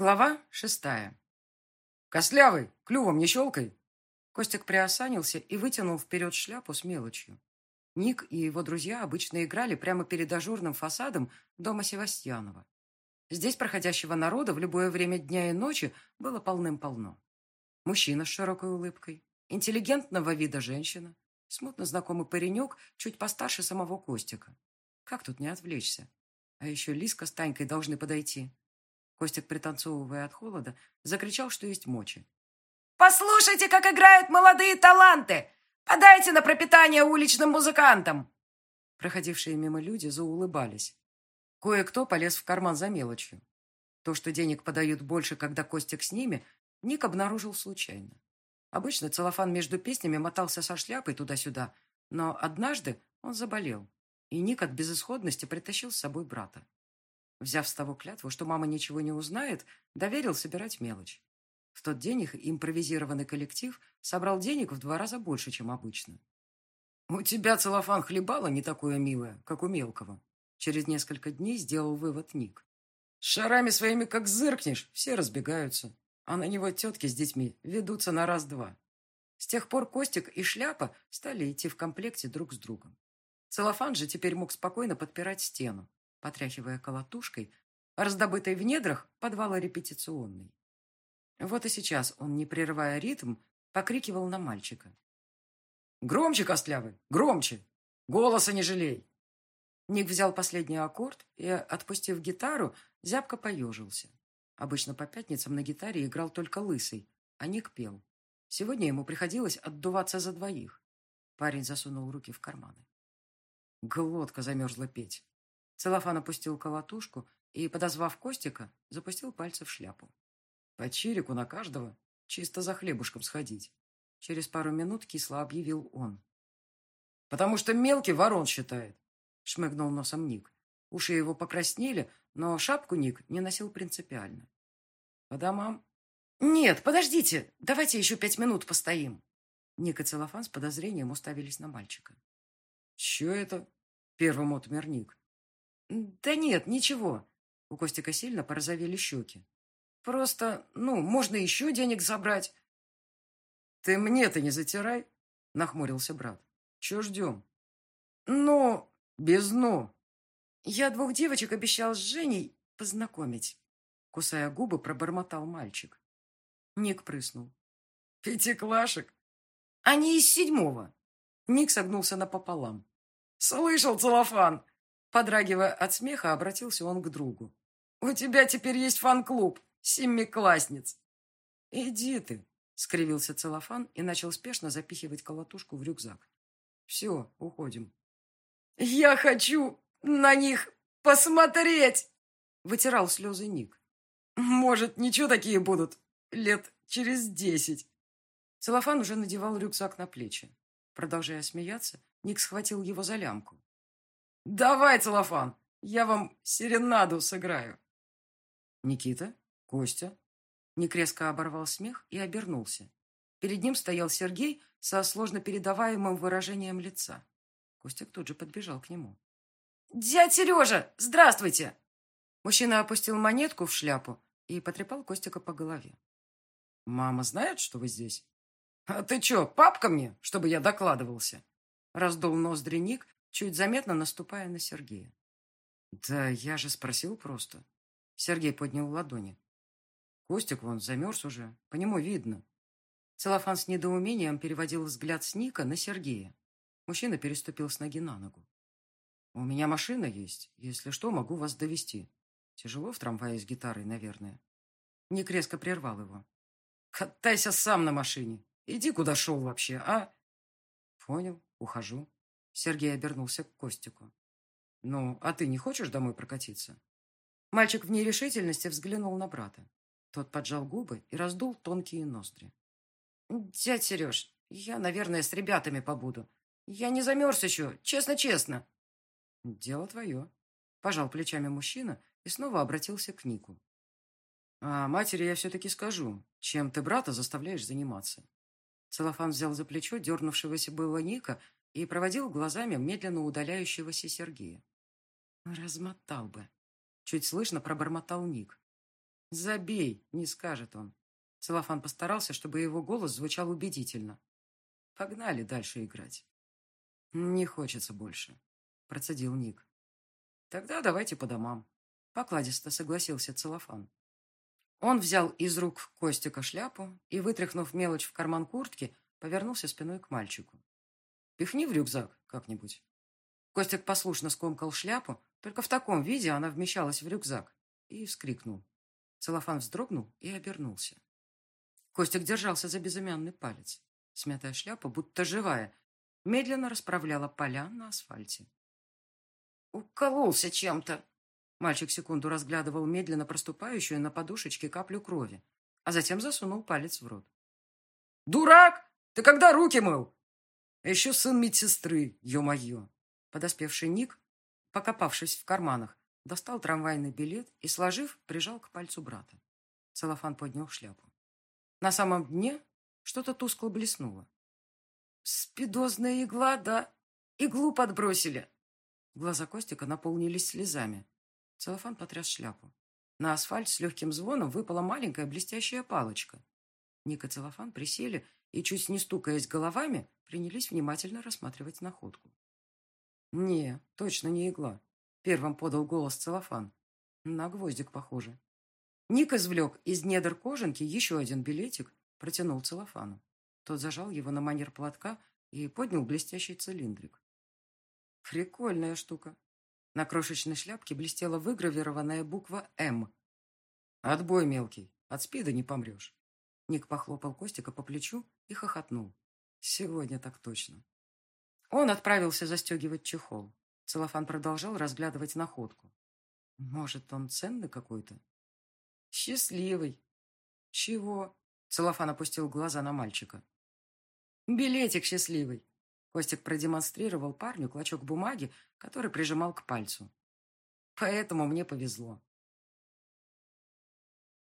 Глава шестая. «Костлявый, клювом не щелкай!» Костик приосанился и вытянул вперед шляпу с мелочью. Ник и его друзья обычно играли прямо перед ажурным фасадом дома Севастьянова. Здесь проходящего народа в любое время дня и ночи было полным-полно. Мужчина с широкой улыбкой, интеллигентного вида женщина, смутно знакомый паренек, чуть постарше самого Костика. Как тут не отвлечься? А еще Лиска с Танькой должны подойти. Костик, пританцовывая от холода, закричал, что есть мочи. «Послушайте, как играют молодые таланты! Подайте на пропитание уличным музыкантам!» Проходившие мимо люди заулыбались. Кое-кто полез в карман за мелочью. То, что денег подают больше, когда Костик с ними, Ник обнаружил случайно. Обычно целлофан между песнями мотался со шляпой туда-сюда, но однажды он заболел, и Ник от безысходности притащил с собой брата. Взяв с того клятву, что мама ничего не узнает, доверил собирать мелочь. В тот день их импровизированный коллектив собрал денег в два раза больше, чем обычно. «У тебя целлофан хлебало не такое милое, как у мелкого», через несколько дней сделал вывод Ник. «С шарами своими как зыркнешь, все разбегаются, а на него тетки с детьми ведутся на раз-два». С тех пор Костик и Шляпа стали идти в комплекте друг с другом. Целлофан же теперь мог спокойно подпирать стену, потряхивая колотушкой, раздобытой в недрах подвала репетиционной. Вот и сейчас он, не прерывая ритм, покрикивал на мальчика. «Громче, Костлявый, громче! Голоса не жалей!» Ник взял последний аккорд и, отпустив гитару, зябко поежился. Обычно по пятницам на гитаре играл только Лысый, а Ник пел. Сегодня ему приходилось отдуваться за двоих. Парень засунул руки в карманы. Глотка замерзла петь. Целлофан опустил колотушку и, подозвав Костика, запустил пальцы в шляпу. По чирику на каждого, чисто за хлебушком сходить. Через пару минут кисло объявил он. «Потому что мелкий ворон считает», — шмыгнул носом Ник. Уши его покраснели, но шапку Ник не носил принципиально. «По домам?» «Нет, подождите, давайте еще пять минут постоим». Ник и Целлофан с подозрением уставились на мальчика. «Че это?» — первым отмер Ник. «Да нет, ничего». У Костика сильно порозовели щеки. «Просто, ну, можно еще денег забрать». «Ты мне-то не затирай», — нахмурился брат. «Че ждем?» «Ну, без «ну». Я двух девочек обещал с Женей познакомить. Кусая губы, пробормотал мальчик. Ник прыснул. «Пятиклашек?» «Они из седьмого». Ник согнулся напополам. «Слышал, целлофан! Подрагивая от смеха, обратился он к другу. «У тебя теперь есть фан-клуб, семиклассниц!» «Иди ты!» — скривился целлофан и начал спешно запихивать колотушку в рюкзак. «Все, уходим». «Я хочу на них посмотреть!» — вытирал слезы Ник. «Может, ничего такие будут лет через десять?» Целлофан уже надевал рюкзак на плечи. Продолжая смеяться, Ник схватил его за лямку. «Давай, целлофан, я вам серенаду сыграю». «Никита? Костя?» Ник резко оборвал смех и обернулся. Перед ним стоял Сергей со сложно передаваемым выражением лица. Костик тут же подбежал к нему. «Дядь Сережа, здравствуйте!» Мужчина опустил монетку в шляпу и потрепал Костика по голове. «Мама знает, что вы здесь?» «А ты че, папка мне, чтобы я докладывался?» Раздул ноздри Ник чуть заметно наступая на Сергея. «Да я же спросил просто». Сергей поднял ладони. Костик вон замерз уже, по нему видно. Целлофан с недоумением переводил взгляд с Ника на Сергея. Мужчина переступил с ноги на ногу. «У меня машина есть. Если что, могу вас довести. Тяжело в трамвае с гитарой, наверное». Ник резко прервал его. «Катайся сам на машине. Иди, куда шел вообще, а?» «Понял, ухожу». Сергей обернулся к Костику. «Ну, а ты не хочешь домой прокатиться?» Мальчик в нерешительности взглянул на брата. Тот поджал губы и раздул тонкие ноздри. «Дядь Сереж, я, наверное, с ребятами побуду. Я не замерз еще, честно-честно». «Дело твое», — пожал плечами мужчина и снова обратился к Нику. «А матери я все-таки скажу, чем ты брата заставляешь заниматься». Целлофан взял за плечо дернувшегося было Ника и проводил глазами медленно удаляющегося Сергея. «Размотал бы», — чуть слышно пробормотал Ник. Забей, не скажет он. Целлофан постарался, чтобы его голос звучал убедительно. Погнали дальше играть. Не хочется больше, процедил Ник. Тогда давайте по домам. Покладисто согласился Целлофан. Он взял из рук Костика шляпу и, вытряхнув мелочь в карман куртки, повернулся спиной к мальчику. «Пихни в рюкзак как-нибудь». Костик послушно скомкал шляпу, только в таком виде она вмещалась в рюкзак, и вскрикнул. Целлофан вздрогнул и обернулся. Костик держался за безымянный палец. Смятая шляпа, будто живая, медленно расправляла поля на асфальте. «Укололся чем-то!» Мальчик секунду разглядывал медленно проступающую на подушечке каплю крови, а затем засунул палец в рот. «Дурак! Ты когда руки мыл?» «Еще сын медсестры, ё-моё!» Подоспевший Ник, покопавшись в карманах, достал трамвайный билет и, сложив, прижал к пальцу брата. Целлофан поднял шляпу. На самом дне что-то тускло блеснуло. «Спидозная игла, да? Иглу подбросили!» Глаза Костика наполнились слезами. Целлофан потряс шляпу. На асфальт с легким звоном выпала маленькая блестящая палочка. Ник и Целлофан присели и, чуть не стукаясь головами, принялись внимательно рассматривать находку. «Не, точно не игла», — первым подал голос Целлофан. «На гвоздик похоже». Ник извлек из недр кожанки еще один билетик, протянул Целлофану. Тот зажал его на манер платка и поднял блестящий цилиндрик. «Прикольная штука», на крошечной шляпке блестела выгравированная буква «М». «Отбой, мелкий, от спида не помрешь». Ник похлопал Костика по плечу и хохотнул. «Сегодня так точно». Он отправился застегивать чехол. Целлофан продолжал разглядывать находку. «Может, он ценный какой-то?» «Счастливый». «Чего?» Целлофан опустил глаза на мальчика. «Билетик счастливый. Костик продемонстрировал парню клочок бумаги, который прижимал к пальцу. Поэтому мне повезло.